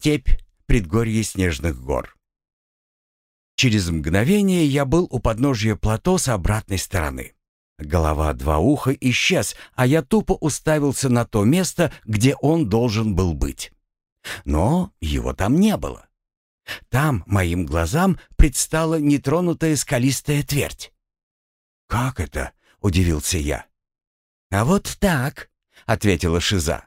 степь, предгорье снежных гор. Через мгновение я был у подножья плато с обратной стороны. Голова два уха исчез, а я тупо уставился на то место, где он должен был быть. Но его там не было. Там моим глазам предстала нетронутая скалистая твердь. «Как это?» — удивился я. «А вот так», — ответила Шиза.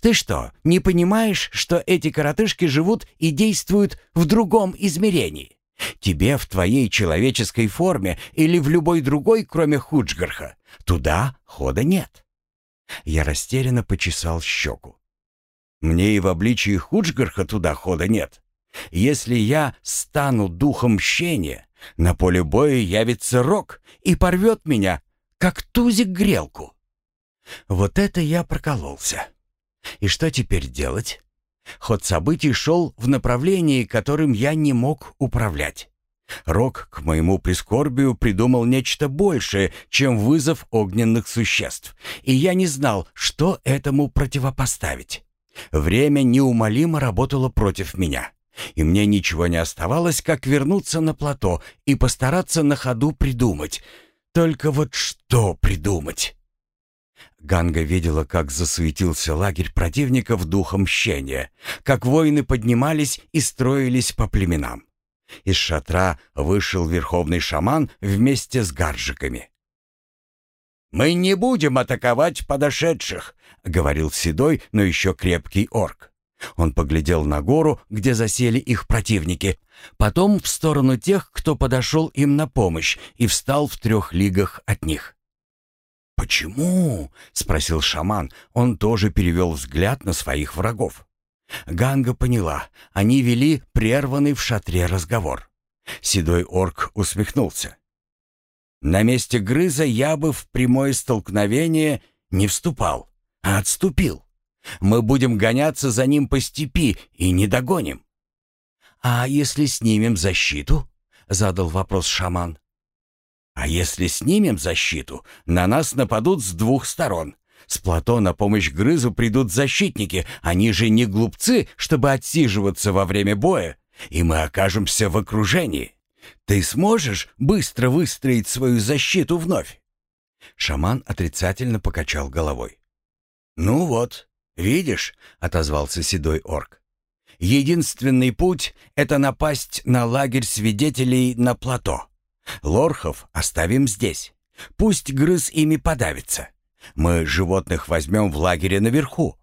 «Ты что, не понимаешь, что эти коротышки живут и действуют в другом измерении? Тебе в твоей человеческой форме или в любой другой, кроме Худжгарха, туда хода нет». Я растерянно почесал щеку. «Мне и в обличии Худжгарха туда хода нет. Если я стану духом мщения, на поле боя явится рок и порвет меня, как тузик грелку. Вот это я прокололся. И что теперь делать? Ход событий шел в направлении, которым я не мог управлять. Рок, к моему прискорбию, придумал нечто большее, чем вызов огненных существ, и я не знал, что этому противопоставить. Время неумолимо работало против меня, и мне ничего не оставалось, как вернуться на плато и постараться на ходу придумать. Только вот что придумать? Ганга видела, как засуетился лагерь противников духом мщения, как воины поднимались и строились по племенам. Из шатра вышел верховный шаман вместе с гаржиками. «Мы не будем атаковать подошедших», — говорил седой, но еще крепкий орк. Он поглядел на гору, где засели их противники, потом в сторону тех, кто подошел им на помощь, и встал в трех лигах от них. «Почему?» — спросил шаман. Он тоже перевел взгляд на своих врагов. Ганга поняла. Они вели прерванный в шатре разговор. Седой орк усмехнулся. «На месте грыза я бы в прямое столкновение не вступал, а отступил. Мы будем гоняться за ним по степи и не догоним». «А если снимем защиту?» — задал вопрос шаман. А если снимем защиту, на нас нападут с двух сторон. С плато на помощь грызу придут защитники, они же не глупцы, чтобы отсиживаться во время боя, и мы окажемся в окружении. Ты сможешь быстро выстроить свою защиту вновь?» Шаман отрицательно покачал головой. «Ну вот, видишь», — отозвался седой орк. «Единственный путь — это напасть на лагерь свидетелей на плато. Лорхов оставим здесь. Пусть грыз ими подавится. Мы животных возьмем в лагере наверху.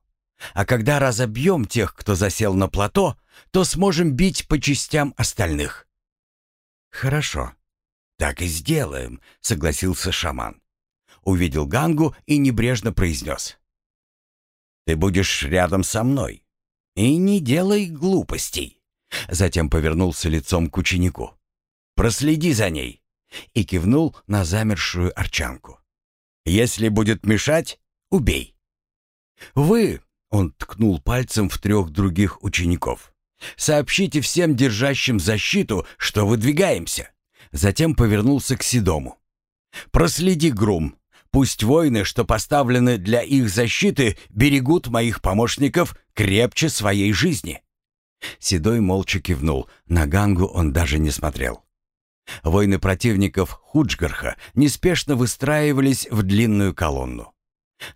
А когда разобьем тех, кто засел на плато, то сможем бить по частям остальных». «Хорошо, так и сделаем», — согласился шаман. Увидел Гангу и небрежно произнес. «Ты будешь рядом со мной. И не делай глупостей». Затем повернулся лицом к ученику. Проследи за ней!» И кивнул на замершую арчанку. «Если будет мешать, убей!» «Вы!» — он ткнул пальцем в трех других учеников. «Сообщите всем держащим защиту, что выдвигаемся!» Затем повернулся к Седому. «Проследи, Грум. Пусть воины, что поставлены для их защиты, берегут моих помощников крепче своей жизни». Седой молча кивнул. На Гангу он даже не смотрел. Войны противников Худжгарха неспешно выстраивались в длинную колонну.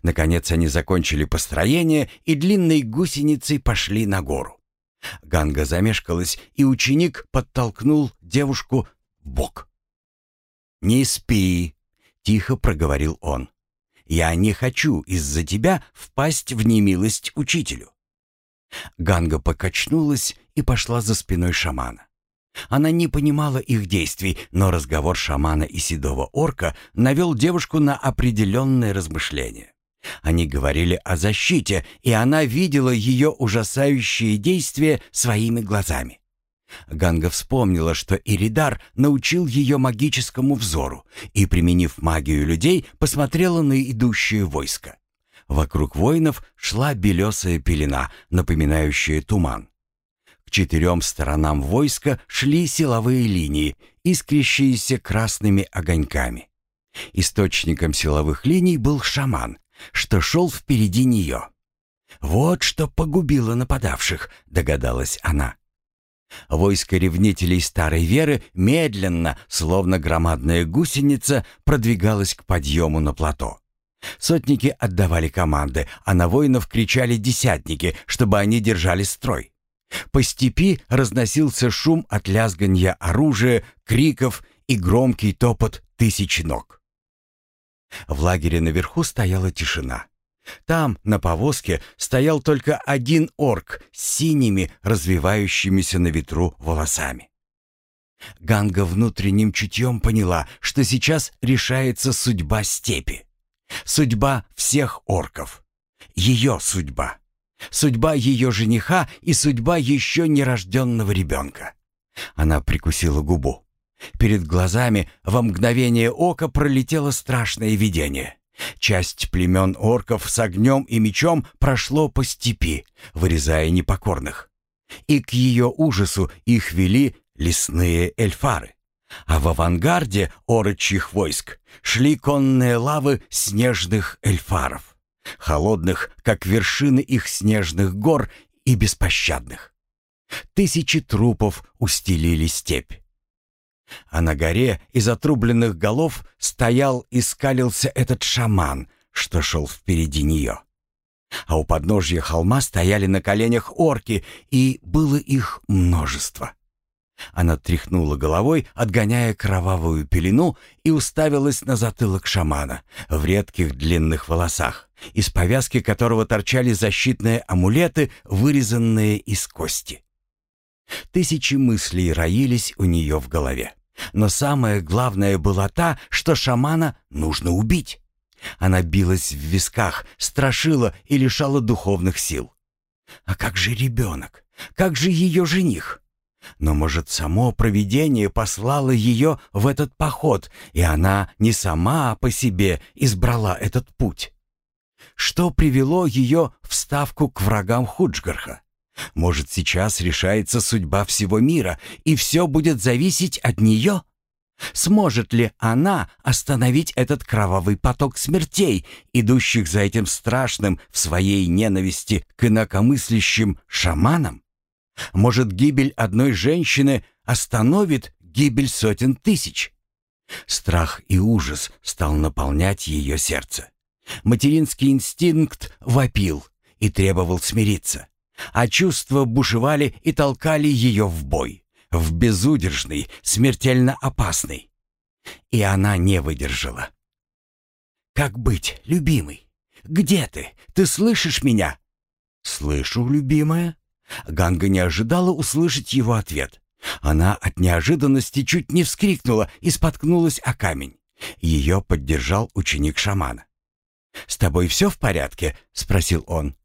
Наконец они закончили построение и длинной гусеницей пошли на гору. Ганга замешкалась, и ученик подтолкнул девушку в бок. «Не спи», — тихо проговорил он. «Я не хочу из-за тебя впасть в немилость учителю». Ганга покачнулась и пошла за спиной шамана. Она не понимала их действий, но разговор шамана и седого орка навел девушку на определенное размышление. Они говорили о защите, и она видела ее ужасающие действия своими глазами. Ганга вспомнила, что Иридар научил ее магическому взору и, применив магию людей, посмотрела на идущее войско. Вокруг воинов шла белесая пелена, напоминающая туман. К четырем сторонам войска шли силовые линии, искрящиеся красными огоньками. Источником силовых линий был шаман, что шел впереди нее. Вот что погубило нападавших, догадалась она. Войско ревнителей старой веры медленно, словно громадная гусеница, продвигалось к подъему на плато. Сотники отдавали команды, а на воинов кричали десятники, чтобы они держали строй. По степи разносился шум от лязганья оружия, криков и громкий топот тысяч ног. В лагере наверху стояла тишина. Там, на повозке, стоял только один орк с синими, развивающимися на ветру волосами. Ганга внутренним чутьем поняла, что сейчас решается судьба степи. Судьба всех орков. Ее судьба. Судьба ее жениха и судьба еще нерожденного ребенка. Она прикусила губу. Перед глазами во мгновение ока пролетело страшное видение. Часть племен орков с огнем и мечом прошло по степи, вырезая непокорных. И к ее ужасу их вели лесные эльфары. А в авангарде орочьих войск шли конные лавы снежных эльфаров, холодных, как вершины их снежных гор, и беспощадных. Тысячи трупов устелили степь. А на горе из отрубленных голов стоял и скалился этот шаман, что шел впереди нее. А у подножья холма стояли на коленях орки, и было их множество. Она тряхнула головой, отгоняя кровавую пелену, и уставилась на затылок шамана в редких длинных волосах, из повязки которого торчали защитные амулеты, вырезанные из кости. Тысячи мыслей роились у нее в голове. Но самое главное была та, что шамана нужно убить. Она билась в висках, страшила и лишала духовных сил. А как же ребенок? Как же ее жених? Но, может, само провидение послало ее в этот поход, и она не сама по себе избрала этот путь? Что привело ее в ставку к врагам Худжгарха? Может, сейчас решается судьба всего мира, и все будет зависеть от нее? Сможет ли она остановить этот кровавый поток смертей, идущих за этим страшным в своей ненависти к инакомыслящим шаманам? Может, гибель одной женщины остановит гибель сотен тысяч? Страх и ужас стал наполнять ее сердце. Материнский инстинкт вопил и требовал смириться а чувства бушевали и толкали ее в бой, в безудержный, смертельно опасный. И она не выдержала. «Как быть, любимый? Где ты? Ты слышишь меня?» «Слышу, любимая». Ганга не ожидала услышать его ответ. Она от неожиданности чуть не вскрикнула и споткнулась о камень. Ее поддержал ученик шамана. «С тобой все в порядке?» — спросил он.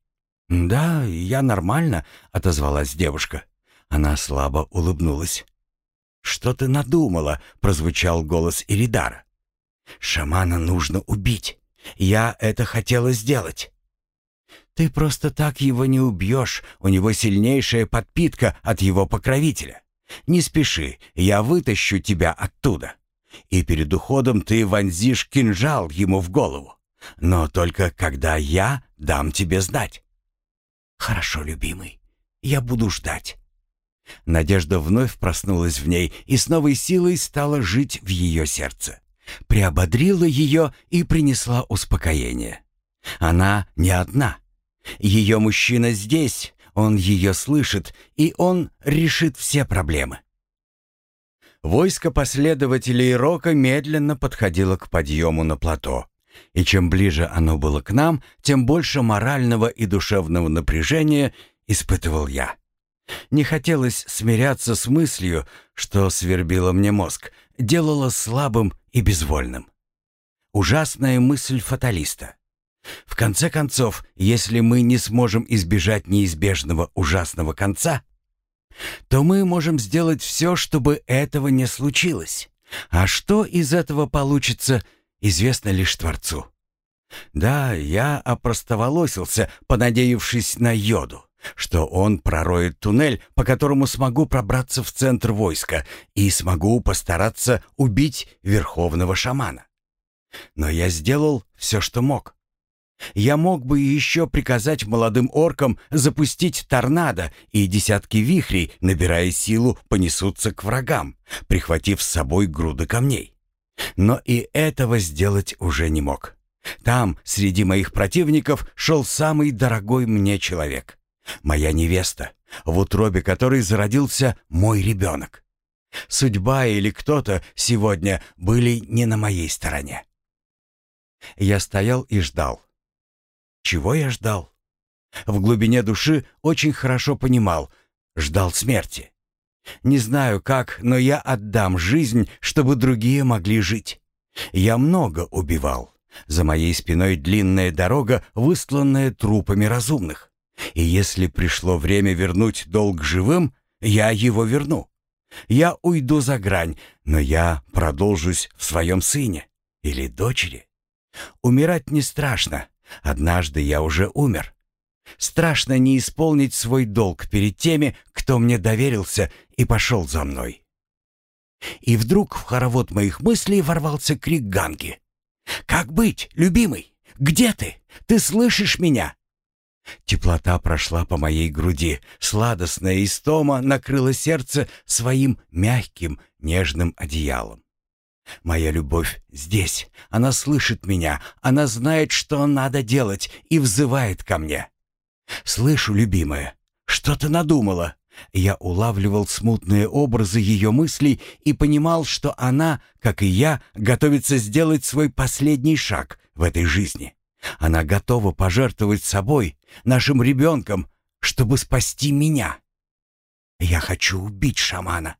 «Да, я нормально», — отозвалась девушка. Она слабо улыбнулась. «Что ты надумала?» — прозвучал голос Иридара. «Шамана нужно убить. Я это хотела сделать». «Ты просто так его не убьешь. У него сильнейшая подпитка от его покровителя. Не спеши, я вытащу тебя оттуда. И перед уходом ты вонзишь кинжал ему в голову. Но только когда я дам тебе знать». «Хорошо, любимый, я буду ждать». Надежда вновь проснулась в ней и с новой силой стала жить в ее сердце. Приободрила ее и принесла успокоение. Она не одна. Ее мужчина здесь, он ее слышит, и он решит все проблемы. Войско последователей Рока медленно подходило к подъему на плато. И чем ближе оно было к нам, тем больше морального и душевного напряжения испытывал я. Не хотелось смиряться с мыслью, что свербило мне мозг, делало слабым и безвольным. Ужасная мысль фаталиста. В конце концов, если мы не сможем избежать неизбежного ужасного конца, то мы можем сделать все, чтобы этого не случилось. А что из этого получится, известно лишь Творцу. Да, я опростоволосился, понадеявшись на йоду, что он пророет туннель, по которому смогу пробраться в центр войска и смогу постараться убить верховного шамана. Но я сделал все, что мог. Я мог бы еще приказать молодым оркам запустить торнадо, и десятки вихрей, набирая силу, понесутся к врагам, прихватив с собой груды камней. Но и этого сделать уже не мог. Там, среди моих противников, шел самый дорогой мне человек. Моя невеста, в утробе которой зародился мой ребенок. Судьба или кто-то сегодня были не на моей стороне. Я стоял и ждал. Чего я ждал? В глубине души очень хорошо понимал, ждал смерти. Не знаю как, но я отдам жизнь, чтобы другие могли жить. Я много убивал. За моей спиной длинная дорога, выстланная трупами разумных. И если пришло время вернуть долг живым, я его верну. Я уйду за грань, но я продолжусь в своем сыне или дочери. Умирать не страшно. Однажды я уже умер. Страшно не исполнить свой долг перед теми, кто мне доверился и пошел за мной. И вдруг в хоровод моих мыслей ворвался крик Ганги. «Как быть, любимый? Где ты? Ты слышишь меня?» Теплота прошла по моей груди, сладостная истома накрыла сердце своим мягким, нежным одеялом. Моя любовь здесь, она слышит меня, она знает, что надо делать и взывает ко мне. «Слышу, любимая, что ты надумала?» Я улавливал смутные образы ее мыслей и понимал, что она, как и я, готовится сделать свой последний шаг в этой жизни. Она готова пожертвовать собой, нашим ребенком, чтобы спасти меня. Я хочу убить шамана.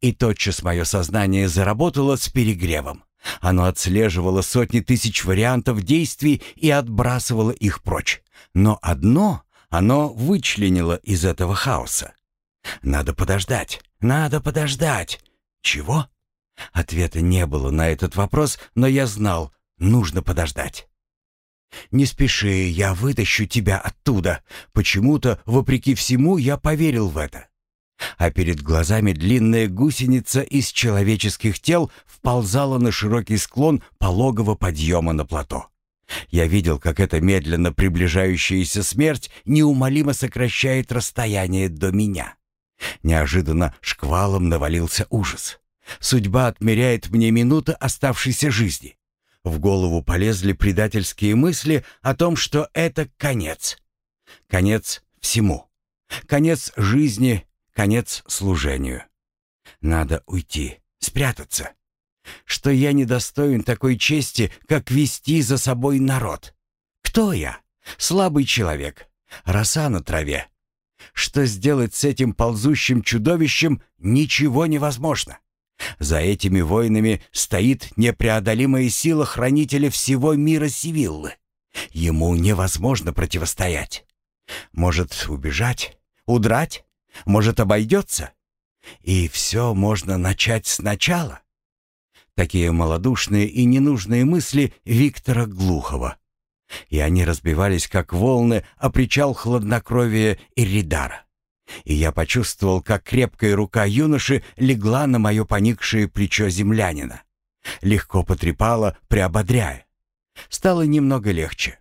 И тотчас мое сознание заработало с перегревом. Оно отслеживало сотни тысяч вариантов действий и отбрасывало их прочь. Но одно оно вычленило из этого хаоса. Надо подождать, надо подождать. Чего? Ответа не было на этот вопрос, но я знал, нужно подождать. «Не спеши, я вытащу тебя оттуда». Почему-то, вопреки всему, я поверил в это. А перед глазами длинная гусеница из человеческих тел вползала на широкий склон пологого подъема на плато. Я видел, как эта медленно приближающаяся смерть неумолимо сокращает расстояние до меня. Неожиданно шквалом навалился ужас. Судьба отмеряет мне минуты оставшейся жизни. В голову полезли предательские мысли о том, что это конец. Конец всему. Конец жизни, конец служению. Надо уйти, спрятаться что я недостоин такой чести, как вести за собой народ. Кто я? Слабый человек. Роса на траве. Что сделать с этим ползущим чудовищем, ничего невозможно. За этими воинами стоит непреодолимая сила хранителя всего мира Сивиллы. Ему невозможно противостоять. Может, убежать? Удрать? Может, обойдется? И все можно начать сначала? Такие малодушные и ненужные мысли Виктора Глухова. И они разбивались, как волны, о причал хладнокровия Иридара. И я почувствовал, как крепкая рука юноши легла на мое поникшее плечо землянина. Легко потрепала, приободряя. Стало немного легче.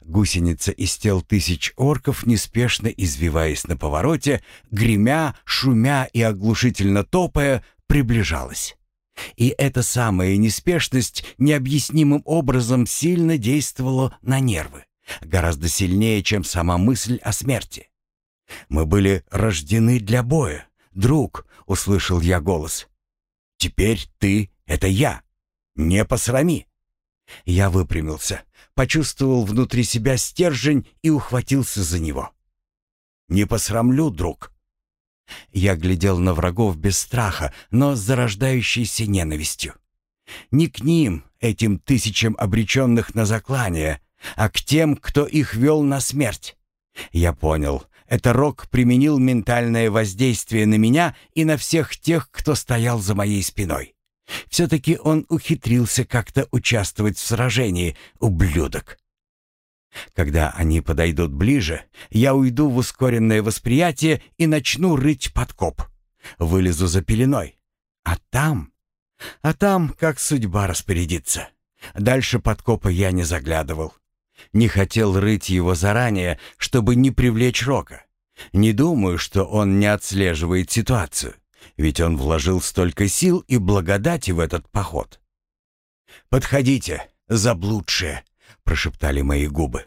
Гусеница из тел тысяч орков, неспешно извиваясь на повороте, гремя, шумя и оглушительно топая, приближалась. И эта самая неспешность необъяснимым образом сильно действовала на нервы, гораздо сильнее, чем сама мысль о смерти. «Мы были рождены для боя, друг», — услышал я голос. «Теперь ты — это я. Не посрами». Я выпрямился, почувствовал внутри себя стержень и ухватился за него. «Не посрамлю, друг», я глядел на врагов без страха, но с зарождающейся ненавистью. Не к ним, этим тысячам обреченных на заклание, а к тем, кто их вел на смерть. Я понял, это Рок применил ментальное воздействие на меня и на всех тех, кто стоял за моей спиной. Все-таки он ухитрился как-то участвовать в сражении, ублюдок. Когда они подойдут ближе, я уйду в ускоренное восприятие и начну рыть подкоп. Вылезу за пеленой. А там... А там, как судьба распорядится. Дальше подкопа я не заглядывал. Не хотел рыть его заранее, чтобы не привлечь Рока. Не думаю, что он не отслеживает ситуацию, ведь он вложил столько сил и благодати в этот поход. «Подходите, заблудшие!» — прошептали мои губы.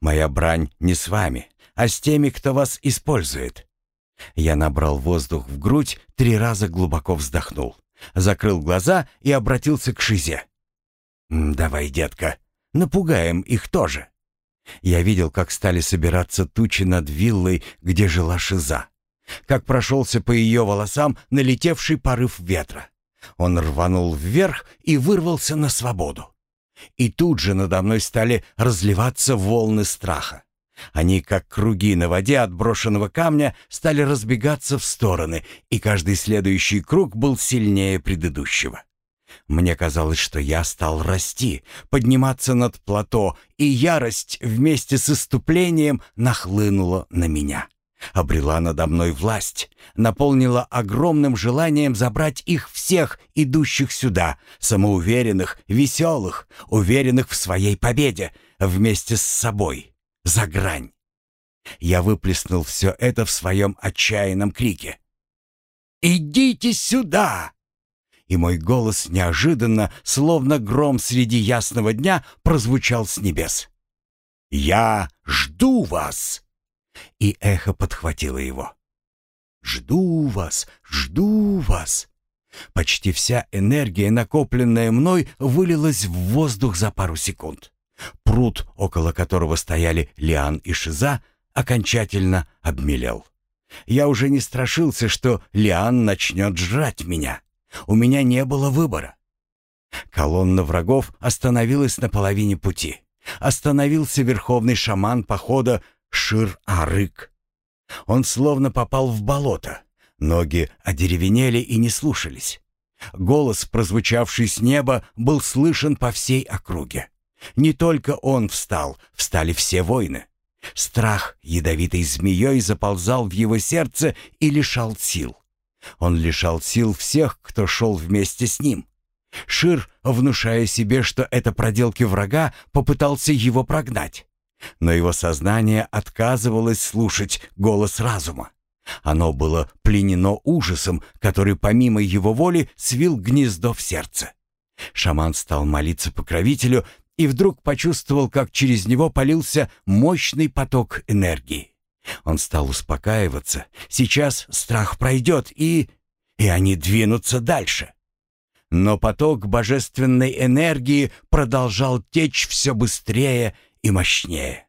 «Моя брань не с вами, а с теми, кто вас использует». Я набрал воздух в грудь, три раза глубоко вздохнул, закрыл глаза и обратился к Шизе. «Давай, детка, напугаем их тоже». Я видел, как стали собираться тучи над виллой, где жила Шиза. Как прошелся по ее волосам налетевший порыв ветра. Он рванул вверх и вырвался на свободу. И тут же надо мной стали разливаться волны страха. Они, как круги на воде от брошенного камня, стали разбегаться в стороны, и каждый следующий круг был сильнее предыдущего. Мне казалось, что я стал расти, подниматься над плато, и ярость вместе с иступлением нахлынула на меня. Обрела надо мной власть, наполнила огромным желанием забрать их всех, идущих сюда, самоуверенных, веселых, уверенных в своей победе, вместе с собой, за грань. Я выплеснул все это в своем отчаянном крике. «Идите сюда!» и мой голос неожиданно, словно гром среди ясного дня, прозвучал с небес. «Я жду вас!» И эхо подхватило его. «Жду вас, жду вас!» Почти вся энергия, накопленная мной, вылилась в воздух за пару секунд. Пруд, около которого стояли Лиан и Шиза, окончательно обмелел. Я уже не страшился, что Лиан начнет жрать меня. У меня не было выбора. Колонна врагов остановилась на половине пути. Остановился верховный шаман похода Шир-Арык. Он словно попал в болото. Ноги одеревенели и не слушались. Голос, прозвучавший с неба, был слышен по всей округе. Не только он встал, встали все воины. Страх ядовитой змеей заползал в его сердце и лишал сил. Он лишал сил всех, кто шел вместе с ним. Шир, внушая себе, что это проделки врага, попытался его прогнать. Но его сознание отказывалось слушать голос разума. Оно было пленено ужасом, который помимо его воли свил гнездо в сердце. Шаман стал молиться покровителю и вдруг почувствовал, как через него полился мощный поток энергии. Он стал успокаиваться. Сейчас страх пройдет, и... и они двинутся дальше. Но поток божественной энергии продолжал течь все быстрее и мощнее.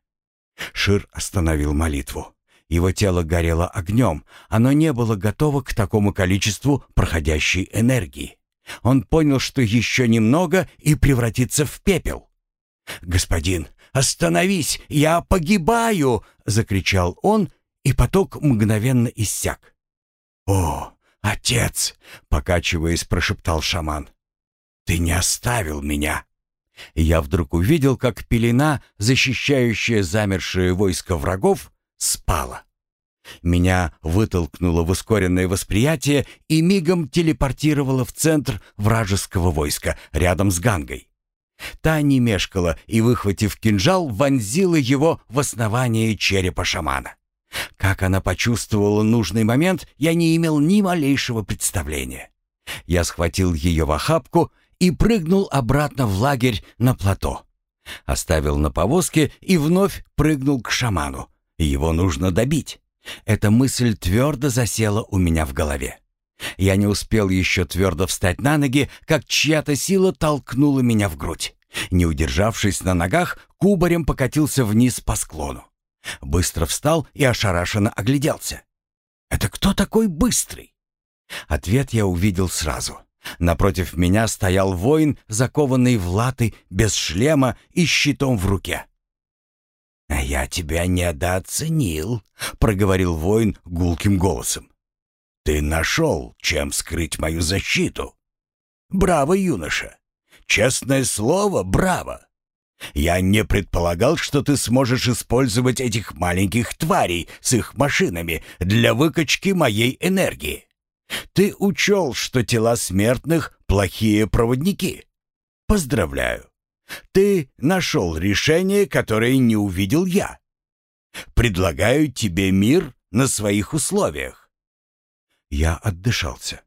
Шир остановил молитву. Его тело горело огнем, оно не было готово к такому количеству проходящей энергии. Он понял, что еще немного и превратится в пепел. «Господин, «Остановись! Я погибаю!» — закричал он, и поток мгновенно иссяк. «О, отец!» — покачиваясь, прошептал шаман. «Ты не оставил меня!» Я вдруг увидел, как пелена, защищающая замершее войско врагов, спала. Меня вытолкнуло в ускоренное восприятие и мигом телепортировало в центр вражеского войска, рядом с Гангой. Та не мешкала и, выхватив кинжал, вонзила его в основание черепа шамана. Как она почувствовала нужный момент, я не имел ни малейшего представления. Я схватил ее в охапку и прыгнул обратно в лагерь на плато. Оставил на повозке и вновь прыгнул к шаману. Его нужно добить. Эта мысль твердо засела у меня в голове. Я не успел еще твердо встать на ноги, как чья-то сила толкнула меня в грудь. Не удержавшись на ногах, кубарем покатился вниз по склону. Быстро встал и ошарашенно огляделся. «Это кто такой быстрый?» Ответ я увидел сразу. Напротив меня стоял воин, закованный в латы, без шлема и щитом в руке. «А я тебя недооценил», — проговорил воин гулким голосом. Ты нашел, чем скрыть мою защиту. Браво, юноша. Честное слово, браво. Я не предполагал, что ты сможешь использовать этих маленьких тварей с их машинами для выкачки моей энергии. Ты учел, что тела смертных — плохие проводники. Поздравляю. Ты нашел решение, которое не увидел я. Предлагаю тебе мир на своих условиях. Я отдышался.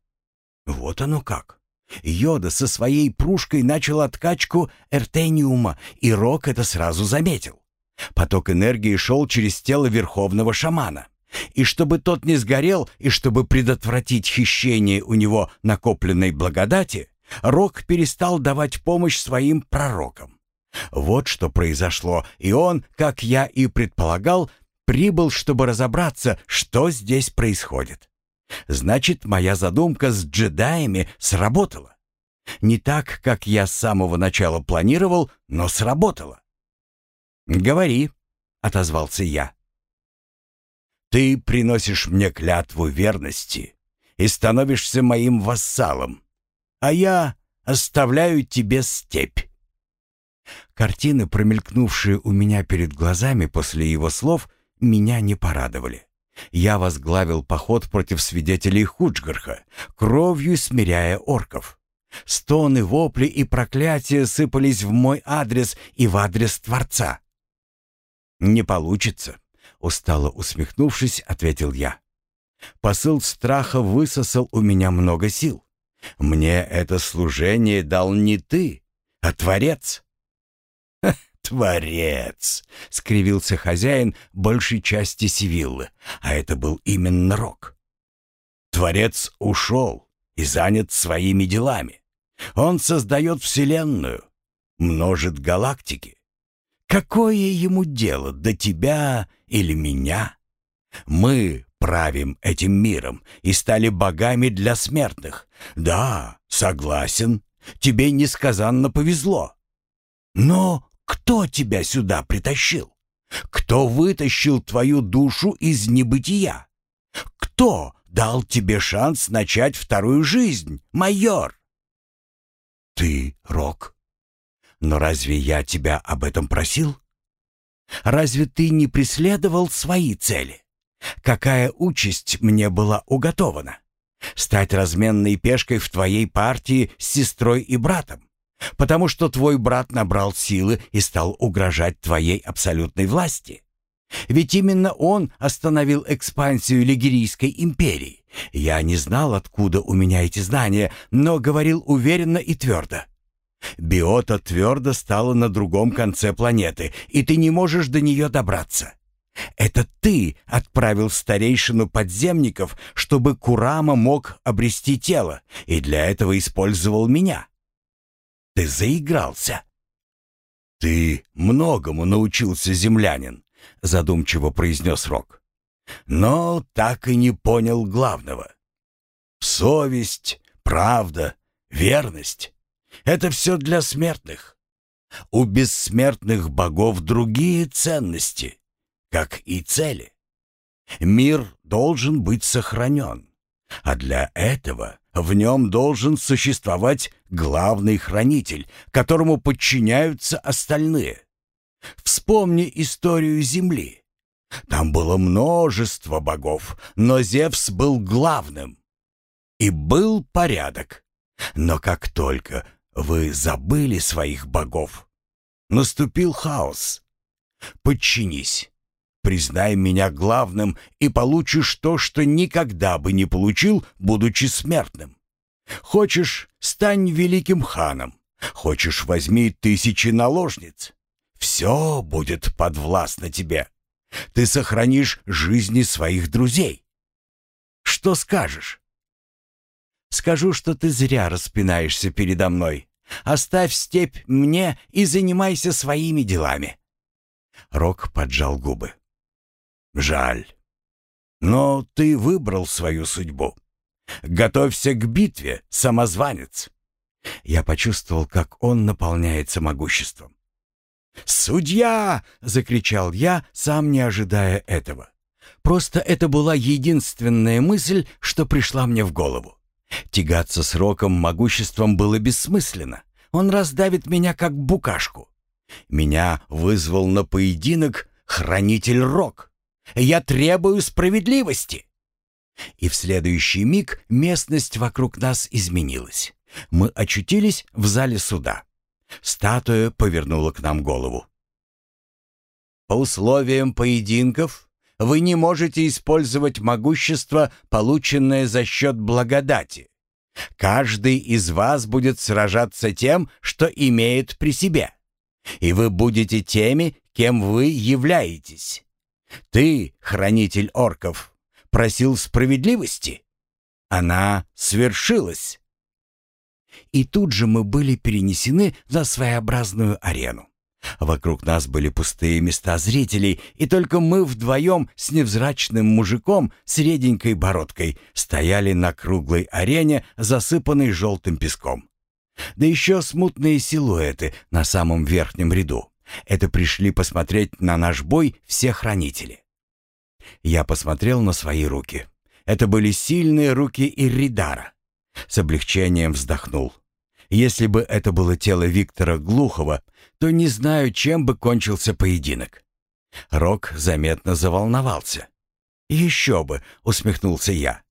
Вот оно как. Йода со своей пружкой начал откачку эртениума, и Рок это сразу заметил. Поток энергии шел через тело верховного шамана. И чтобы тот не сгорел, и чтобы предотвратить хищение у него накопленной благодати, Рок перестал давать помощь своим пророкам. Вот что произошло, и он, как я и предполагал, прибыл, чтобы разобраться, что здесь происходит. Значит, моя задумка с джедаями сработала. Не так, как я с самого начала планировал, но сработала. «Говори», — отозвался я. «Ты приносишь мне клятву верности и становишься моим вассалом, а я оставляю тебе степь». Картины, промелькнувшие у меня перед глазами после его слов, меня не порадовали. Я возглавил поход против свидетелей Худжгарха, кровью смиряя орков. Стоны, вопли и проклятия сыпались в мой адрес и в адрес Творца. «Не получится», — устало усмехнувшись, ответил я. Посыл страха высосал у меня много сил. Мне это служение дал не ты, а Творец. «Творец!» — скривился хозяин большей части Сивиллы, а это был именно Рок. «Творец ушел и занят своими делами. Он создает Вселенную, множит галактики. Какое ему дело до тебя или меня? Мы правим этим миром и стали богами для смертных. Да, согласен, тебе несказанно повезло. Но кто тебя сюда притащил? Кто вытащил твою душу из небытия? Кто дал тебе шанс начать вторую жизнь, майор? Ты, Рок. Но разве я тебя об этом просил? Разве ты не преследовал свои цели? Какая участь мне была уготована? Стать разменной пешкой в твоей партии с сестрой и братом? Потому что твой брат набрал силы и стал угрожать твоей абсолютной власти. Ведь именно он остановил экспансию Лигерийской империи. Я не знал, откуда у меня эти знания, но говорил уверенно и твердо. Биота твердо стала на другом конце планеты, и ты не можешь до нее добраться. Это ты отправил старейшину подземников, чтобы Курама мог обрести тело, и для этого использовал меня. Ты заигрался. Ты многому научился, землянин, задумчиво произнес Рок. Но так и не понял главного. Совесть, правда, верность — это все для смертных. У бессмертных богов другие ценности, как и цели. Мир должен быть сохранен, а для этого в нем должен существовать главный хранитель, которому подчиняются остальные. Вспомни историю Земли. Там было множество богов, но Зевс был главным. И был порядок. Но как только вы забыли своих богов, наступил хаос. Подчинись. Признай меня главным и получишь то, что никогда бы не получил, будучи смертным. Хочешь, стань великим ханом. Хочешь, возьми тысячи наложниц. Все будет подвластно тебе. Ты сохранишь жизни своих друзей. Что скажешь? Скажу, что ты зря распинаешься передо мной. Оставь степь мне и занимайся своими делами. Рок поджал губы. Жаль. Но ты выбрал свою судьбу. Готовься к битве, самозванец. Я почувствовал, как он наполняется могуществом. «Судья!» — закричал я, сам не ожидая этого. Просто это была единственная мысль, что пришла мне в голову. Тягаться с Роком могуществом было бессмысленно. Он раздавит меня, как букашку. Меня вызвал на поединок хранитель Рок. Я требую справедливости!» И в следующий миг местность вокруг нас изменилась. Мы очутились в зале суда. Статуя повернула к нам голову. По условиям поединков вы не можете использовать могущество, полученное за счет благодати. Каждый из вас будет сражаться тем, что имеет при себе. И вы будете теми, кем вы являетесь. Ты, хранитель орков, просил справедливости. Она свершилась. И тут же мы были перенесены на своеобразную арену. Вокруг нас были пустые места зрителей, и только мы вдвоем с невзрачным мужиком с реденькой бородкой стояли на круглой арене, засыпанной желтым песком. Да еще смутные силуэты на самом верхнем ряду. Это пришли посмотреть на наш бой все хранители. Я посмотрел на свои руки. Это были сильные руки Ирридара. С облегчением вздохнул. Если бы это было тело Виктора Глухова, то не знаю, чем бы кончился поединок. Рок заметно заволновался. «Еще бы!» — усмехнулся я.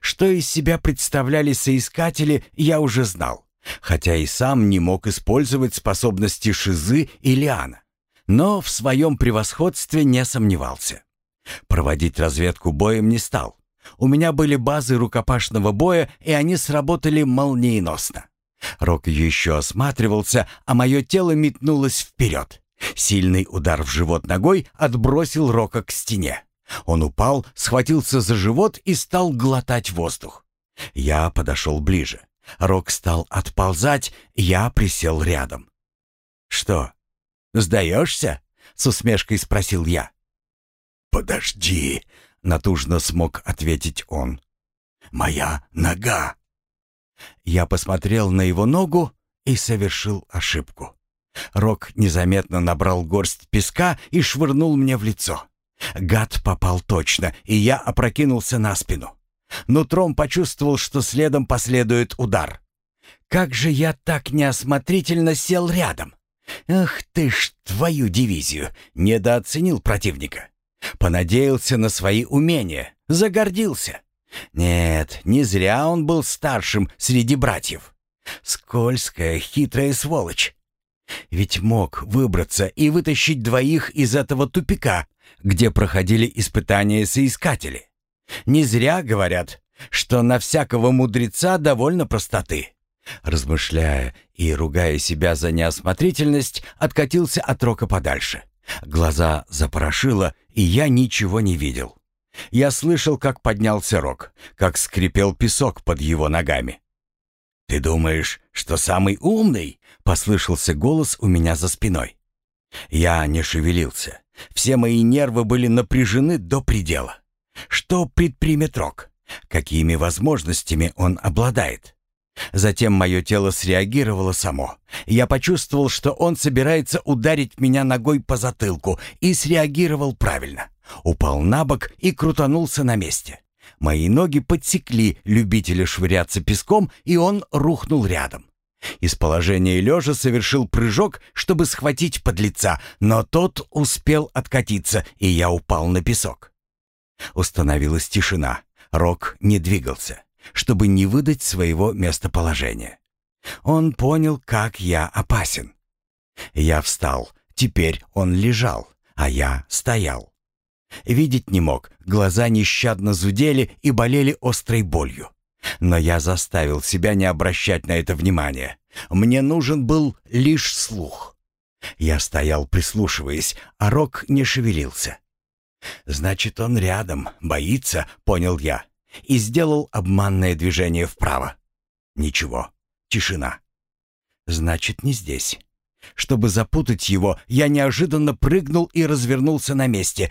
Что из себя представляли соискатели, я уже знал, хотя и сам не мог использовать способности Шизы и Лиана. Но в своем превосходстве не сомневался. Проводить разведку боем не стал. У меня были базы рукопашного боя, и они сработали молниеносно. Рок еще осматривался, а мое тело метнулось вперед. Сильный удар в живот ногой отбросил Рока к стене. Он упал, схватился за живот и стал глотать воздух. Я подошел ближе. Рок стал отползать, я присел рядом. «Что, сдаешься?» — с усмешкой спросил я. «Подожди», — натужно смог ответить он. «Моя нога». Я посмотрел на его ногу и совершил ошибку. Рок незаметно набрал горсть песка и швырнул мне в лицо. Гад попал точно, и я опрокинулся на спину. Нутром почувствовал, что следом последует удар. Как же я так неосмотрительно сел рядом? Ах ты ж твою дивизию! Недооценил противника. Понадеялся на свои умения, загордился. Нет, не зря он был старшим среди братьев. Скользкая, хитрая сволочь. Ведь мог выбраться и вытащить двоих из этого тупика, где проходили испытания соискатели. Не зря говорят, что на всякого мудреца довольно простоты. Размышляя и ругая себя за неосмотрительность, откатился от рока подальше. Глаза запорошило, и я ничего не видел. Я слышал, как поднялся рог, как скрипел песок под его ногами. «Ты думаешь, что самый умный?» — послышался голос у меня за спиной. Я не шевелился. Все мои нервы были напряжены до предела. Что предпримет Рок? Какими возможностями он обладает? Затем мое тело среагировало само. Я почувствовал, что он собирается ударить меня ногой по затылку и среагировал правильно. Упал на бок и крутанулся на месте. Мои ноги подсекли любителя швыряться песком, и он рухнул рядом. Из положения лежа совершил прыжок, чтобы схватить подлеца, но тот успел откатиться, и я упал на песок. Установилась тишина. Рок не двигался, чтобы не выдать своего местоположения. Он понял, как я опасен. Я встал. Теперь он лежал, а я стоял. Видеть не мог, глаза нещадно зудели и болели острой болью. Но я заставил себя не обращать на это внимания. Мне нужен был лишь слух. Я стоял, прислушиваясь, а Рок не шевелился. «Значит, он рядом, боится», — понял я, и сделал обманное движение вправо. «Ничего, тишина. Значит, не здесь». Чтобы запутать его, я неожиданно прыгнул и развернулся на месте,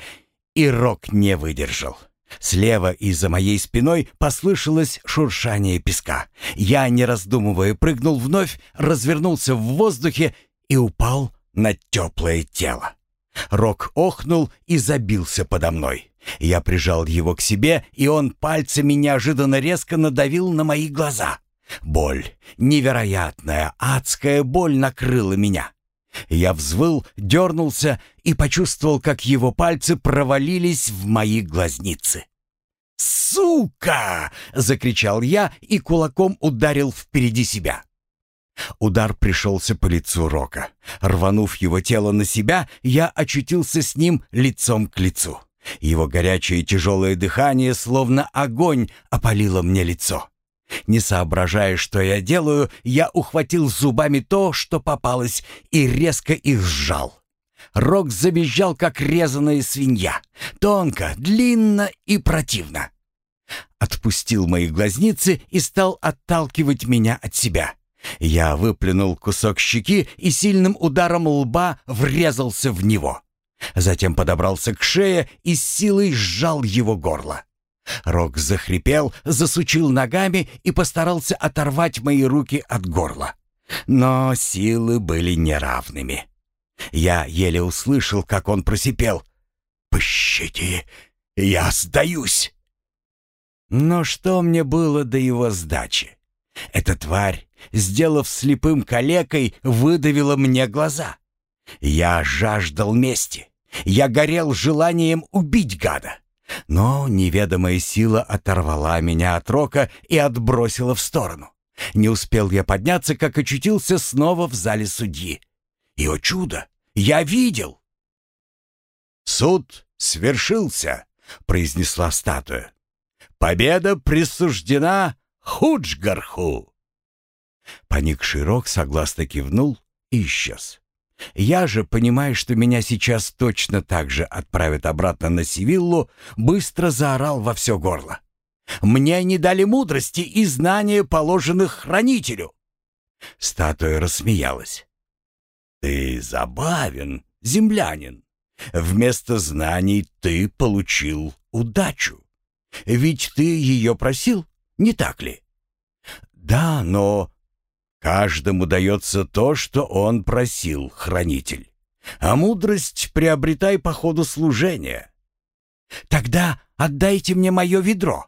и Рок не выдержал. Слева и за моей спиной послышалось шуршание песка. Я, не раздумывая, прыгнул вновь, развернулся в воздухе и упал на теплое тело. Рок охнул и забился подо мной. Я прижал его к себе, и он пальцами неожиданно резко надавил на мои глаза. Боль, невероятная, адская боль накрыла меня. Я взвыл, дернулся и почувствовал, как его пальцы провалились в мои глазницы. «Сука!» — закричал я и кулаком ударил впереди себя. Удар пришелся по лицу Рока. Рванув его тело на себя, я очутился с ним лицом к лицу. Его горячее тяжелое дыхание, словно огонь, опалило мне лицо. Не соображая, что я делаю, я ухватил зубами то, что попалось, и резко их сжал. Рок завизжал, как резаная свинья. Тонко, длинно и противно. Отпустил мои глазницы и стал отталкивать меня от себя. Я выплюнул кусок щеки и сильным ударом лба врезался в него. Затем подобрался к шее и с силой сжал его горло. Рок захрипел, засучил ногами и постарался оторвать мои руки от горла. Но силы были неравными. Я еле услышал, как он просипел. «Пощади, я сдаюсь!» Но что мне было до его сдачи? Эта тварь, сделав слепым калекой, выдавила мне глаза. Я жаждал мести. Я горел желанием убить гада. Но неведомая сила оторвала меня от рока и отбросила в сторону. Не успел я подняться, как очутился снова в зале судьи. И, о чудо, я видел! «Суд свершился», — произнесла статуя. «Победа присуждена Худжгарху!» Поникший рог согласно кивнул и исчез. Я же, понимая, что меня сейчас точно так же отправят обратно на Сивиллу, быстро заорал во все горло. «Мне не дали мудрости и знания, положенных хранителю!» Статуя рассмеялась. «Ты забавен, землянин. Вместо знаний ты получил удачу. Ведь ты ее просил, не так ли?» «Да, но Каждому дается то, что он просил, хранитель. А мудрость приобретай по ходу служения. Тогда отдайте мне мое ведро.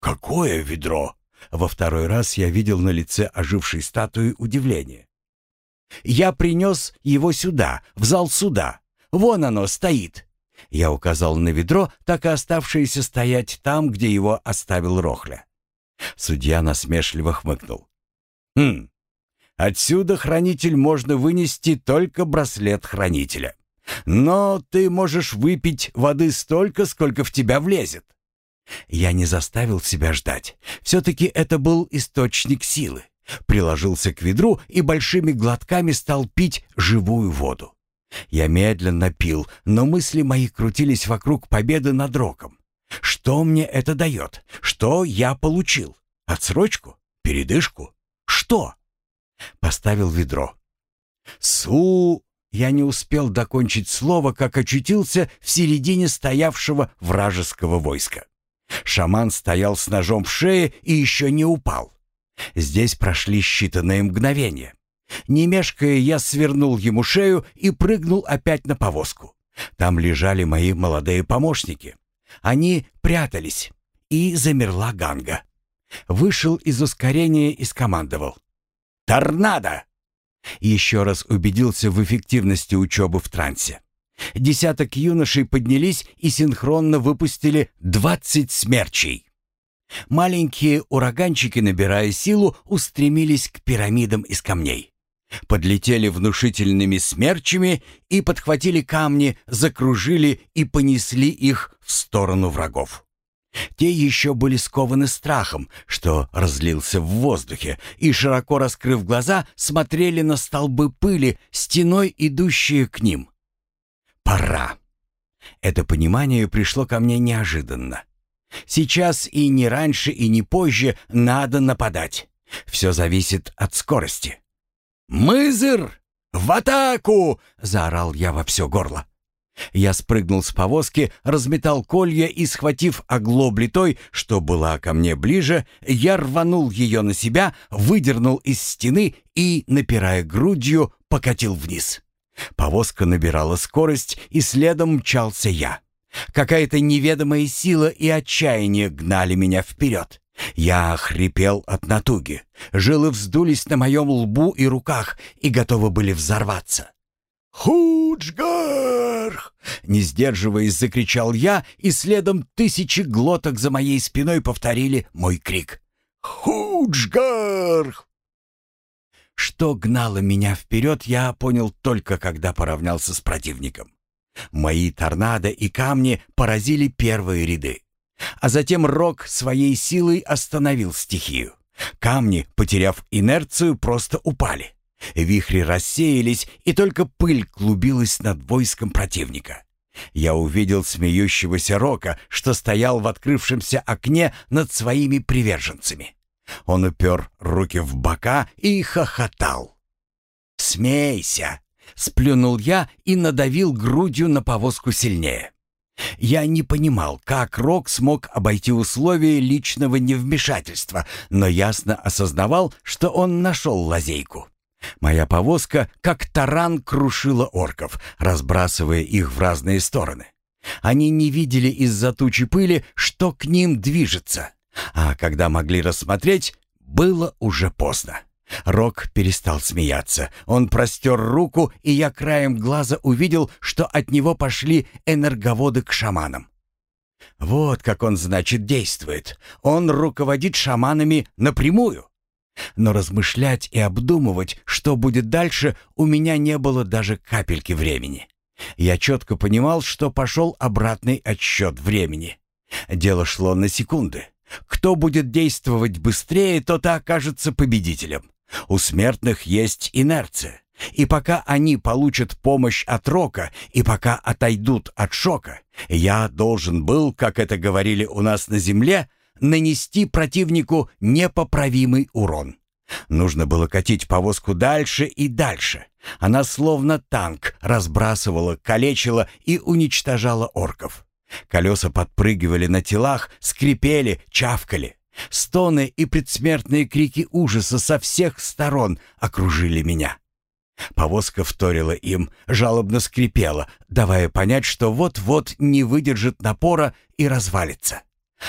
Какое ведро? Во второй раз я видел на лице ожившей статуи удивление. Я принес его сюда, в зал суда. Вон оно стоит. Я указал на ведро, так и оставшееся стоять там, где его оставил Рохля. Судья насмешливо хмыкнул. Хм. Отсюда, хранитель, можно вынести только браслет хранителя. Но ты можешь выпить воды столько, сколько в тебя влезет. Я не заставил себя ждать. Все-таки это был источник силы. Приложился к ведру и большими глотками стал пить живую воду. Я медленно пил, но мысли мои крутились вокруг победы над Роком. Что мне это дает? Что я получил? Отсрочку? Передышку? Что?» Поставил ведро. «Су...» Я не успел докончить слово, как очутился в середине стоявшего вражеского войска. Шаман стоял с ножом в шее и еще не упал. Здесь прошли считанные мгновения. Не мешкая, я свернул ему шею и прыгнул опять на повозку. Там лежали мои молодые помощники. Они прятались, и замерла ганга. Вышел из ускорения и скомандовал. «Торнадо!» Еще раз убедился в эффективности учебы в трансе. Десяток юношей поднялись и синхронно выпустили двадцать смерчей. Маленькие ураганчики, набирая силу, устремились к пирамидам из камней. Подлетели внушительными смерчами и подхватили камни, закружили и понесли их в сторону врагов. Те еще были скованы страхом, что разлился в воздухе, и, широко раскрыв глаза, смотрели на столбы пыли, стеной идущие к ним. «Пора!» Это понимание пришло ко мне неожиданно. Сейчас и не раньше, и не позже надо нападать. Все зависит от скорости. «Мызыр! В атаку!» — заорал я во все горло. Я спрыгнул с повозки, разметал колья и, схватив оглобли той, что была ко мне ближе, я рванул ее на себя, выдернул из стены и, напирая грудью, покатил вниз. Повозка набирала скорость, и следом мчался я. Какая-то неведомая сила и отчаяние гнали меня вперед. Я хрипел от натуги. Жилы вздулись на моем лбу и руках и готовы были взорваться. «Худжгарх!» Не сдерживаясь, закричал я, и следом тысячи глоток за моей спиной повторили мой крик. «Худжгарх!» Что гнало меня вперед, я понял только, когда поравнялся с противником. Мои торнадо и камни поразили первые ряды. А затем Рок своей силой остановил стихию. Камни, потеряв инерцию, просто упали. Вихри рассеялись, и только пыль клубилась над войском противника. Я увидел смеющегося Рока, что стоял в открывшемся окне над своими приверженцами. Он упер руки в бока и хохотал. «Смейся!» — сплюнул я и надавил грудью на повозку сильнее. Я не понимал, как Рок смог обойти условия личного невмешательства, но ясно осознавал, что он нашел лазейку. Моя повозка, как таран, крушила орков, разбрасывая их в разные стороны. Они не видели из-за тучи пыли, что к ним движется. А когда могли рассмотреть, было уже поздно. Рок перестал смеяться. Он простер руку, и я краем глаза увидел, что от него пошли энерговоды к шаманам. Вот как он, значит, действует. Он руководит шаманами напрямую. Но размышлять и обдумывать, что будет дальше, у меня не было даже капельки времени. Я четко понимал, что пошел обратный отсчет времени. Дело шло на секунды. Кто будет действовать быстрее, тот и окажется победителем. У смертных есть инерция. И пока они получат помощь от рока, и пока отойдут от шока, я должен был, как это говорили у нас на земле, нанести противнику непоправимый урон. Нужно было катить повозку дальше и дальше. Она словно танк разбрасывала, калечила и уничтожала орков. Колеса подпрыгивали на телах, скрипели, чавкали. Стоны и предсмертные крики ужаса со всех сторон окружили меня. Повозка вторила им, жалобно скрипела, давая понять, что вот-вот не выдержит напора и развалится.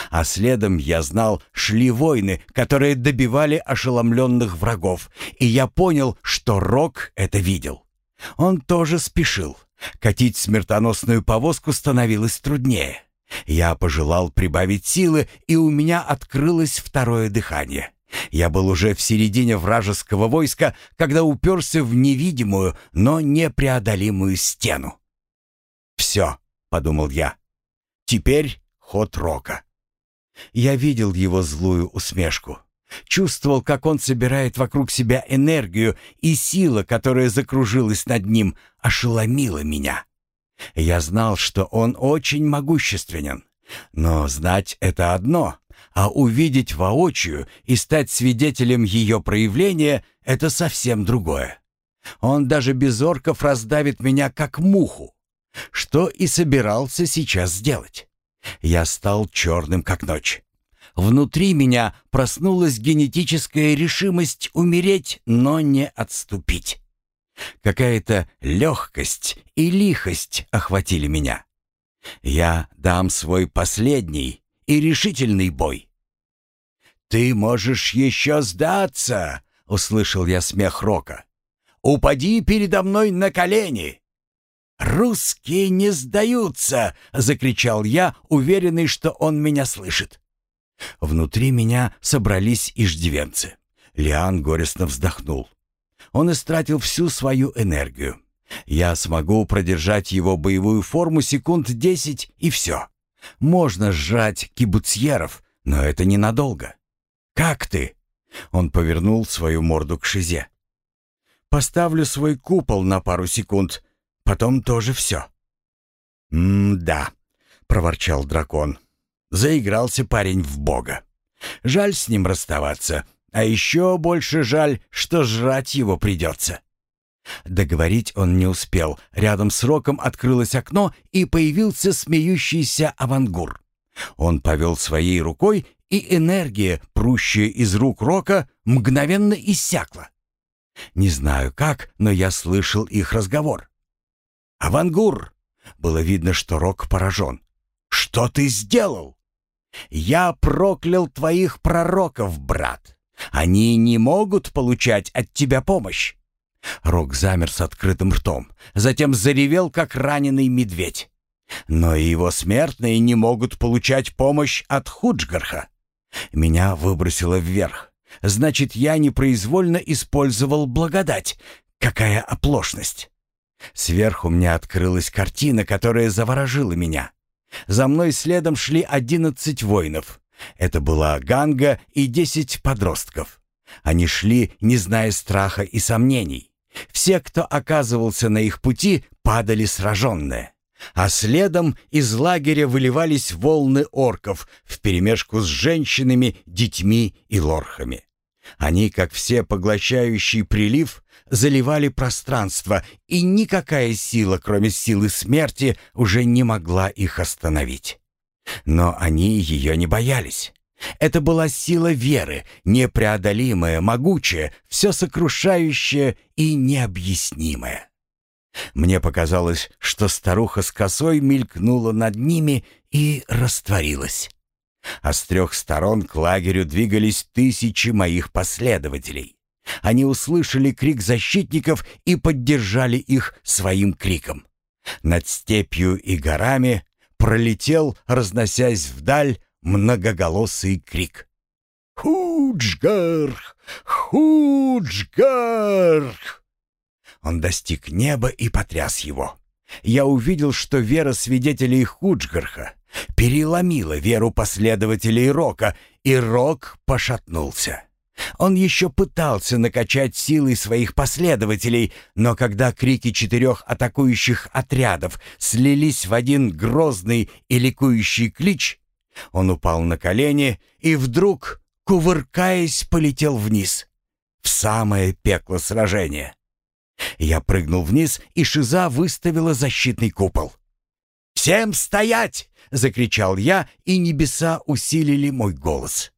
А следом, я знал, шли войны, которые добивали ошеломленных врагов, и я понял, что Рок это видел. Он тоже спешил. Катить смертоносную повозку становилось труднее. Я пожелал прибавить силы, и у меня открылось второе дыхание. Я был уже в середине вражеского войска, когда уперся в невидимую, но непреодолимую стену. «Все», — подумал я, — «теперь ход Рока». Я видел его злую усмешку. Чувствовал, как он собирает вокруг себя энергию, и сила, которая закружилась над ним, ошеломила меня. Я знал, что он очень могущественен. Но знать — это одно, а увидеть воочию и стать свидетелем ее проявления — это совсем другое. Он даже без орков раздавит меня, как муху. Что и собирался сейчас сделать. Я стал черным, как ночь. Внутри меня проснулась генетическая решимость умереть, но не отступить. Какая-то легкость и лихость охватили меня. Я дам свой последний и решительный бой. «Ты можешь еще сдаться!» — услышал я смех Рока. «Упади передо мной на колени!» «Русские не сдаются!» — закричал я, уверенный, что он меня слышит. Внутри меня собрались иждивенцы. Лиан горестно вздохнул. Он истратил всю свою энергию. Я смогу продержать его боевую форму секунд десять и все. Можно сжать кибуцьеров, но это ненадолго. «Как ты?» Он повернул свою морду к Шизе. «Поставлю свой купол на пару секунд, потом тоже все». «М-да», — проворчал дракон. Заигрался парень в бога. Жаль с ним расставаться, а еще больше жаль, что жрать его придется. Договорить он не успел. Рядом с Роком открылось окно, и появился смеющийся авангур. Он повел своей рукой, и энергия, прущая из рук Рока, мгновенно иссякла. Не знаю как, но я слышал их разговор. «Авангур!» Было видно, что Рок поражен. «Что ты сделал?» «Я проклял твоих пророков, брат. Они не могут получать от тебя помощь». Рок замер с открытым ртом, затем заревел, как раненый медведь. Но и его смертные не могут получать помощь от Худжгарха. Меня выбросило вверх. Значит, я непроизвольно использовал благодать. Какая оплошность! Сверху мне открылась картина, которая заворожила меня. За мной следом шли одиннадцать воинов. Это была Ганга и десять подростков. Они шли, не зная страха и сомнений. Все, кто оказывался на их пути, падали сраженные. А следом из лагеря выливались волны орков вперемешку с женщинами, детьми и лорхами. Они, как все поглощающий прилив, заливали пространство, и никакая сила, кроме силы смерти, уже не могла их остановить. Но они ее не боялись. Это была сила веры, непреодолимая, могучая, все сокрушающая и необъяснимая. Мне показалось, что старуха с косой мелькнула над ними и растворилась. А с трех сторон к лагерю двигались тысячи моих последователей. Они услышали крик защитников и поддержали их своим криком. Над степью и горами пролетел, разносясь вдаль, многоголосый крик. «Худжгарх! Худжгарх!» Он достиг неба и потряс его. Я увидел, что вера свидетелей Худжгарха переломила веру последователей Рока, и Рок пошатнулся. Он еще пытался накачать силой своих последователей, но когда крики четырех атакующих отрядов слились в один грозный и ликующий клич, он упал на колени и вдруг, кувыркаясь, полетел вниз, в самое пекло сражения. Я прыгнул вниз, и Шиза выставила защитный купол. «Всем стоять!» — закричал я, и небеса усилили мой голос.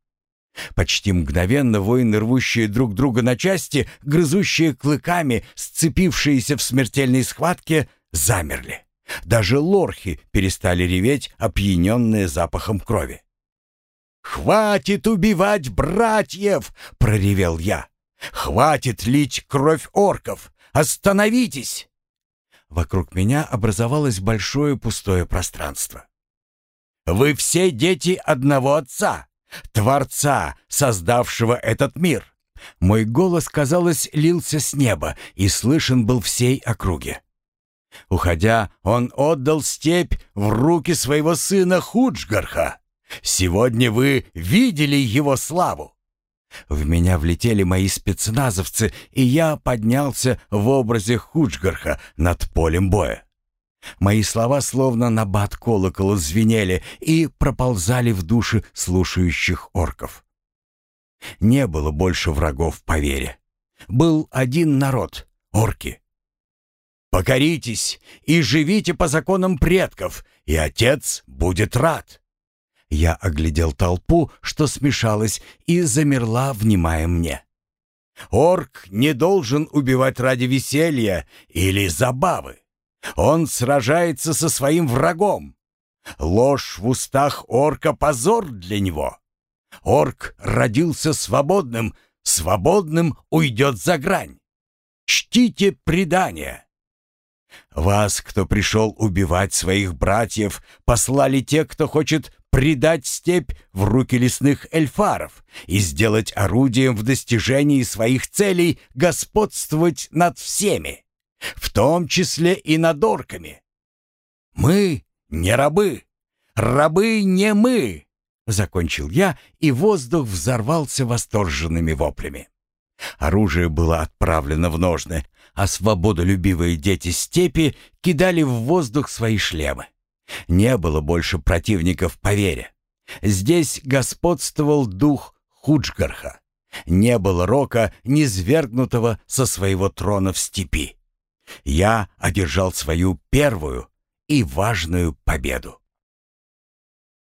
Почти мгновенно воины, рвущие друг друга на части, грызущие клыками, сцепившиеся в смертельной схватке, замерли. Даже лорхи перестали реветь, опьяненные запахом крови. «Хватит убивать братьев!» — проревел я. «Хватит лить кровь орков! Остановитесь!» Вокруг меня образовалось большое пустое пространство. «Вы все дети одного отца, Творца, создавшего этот мир!» Мой голос, казалось, лился с неба и слышен был всей округе. Уходя, он отдал степь в руки своего сына Худжгарха. Сегодня вы видели его славу. В меня влетели мои спецназовцы, и я поднялся в образе Худжгарха над полем боя. Мои слова словно на бат колокола звенели и проползали в души слушающих орков. Не было больше врагов по вере. Был один народ — орки. Покоритесь и живите по законам предков, и Отец будет рад». Я оглядел толпу, что смешалась, и замерла, внимая мне. «Орк не должен убивать ради веселья или забавы. Он сражается со своим врагом. Ложь в устах орка — позор для него. Орк родился свободным, свободным уйдет за грань. Чтите предание. Вас, кто пришел убивать своих братьев, послали те, кто хочет предать степь в руки лесных эльфаров и сделать орудием в достижении своих целей господствовать над всеми, в том числе и над орками. Мы не рабы, рабы не мы, закончил я, и воздух взорвался восторженными воплями. Оружие было отправлено в ножны, а свободолюбивые дети степи кидали в воздух свои шлемы. Не было больше противников по вере. Здесь господствовал дух Худжгарха. Не было рока, низвергнутого со своего трона в степи. Я одержал свою первую и важную победу.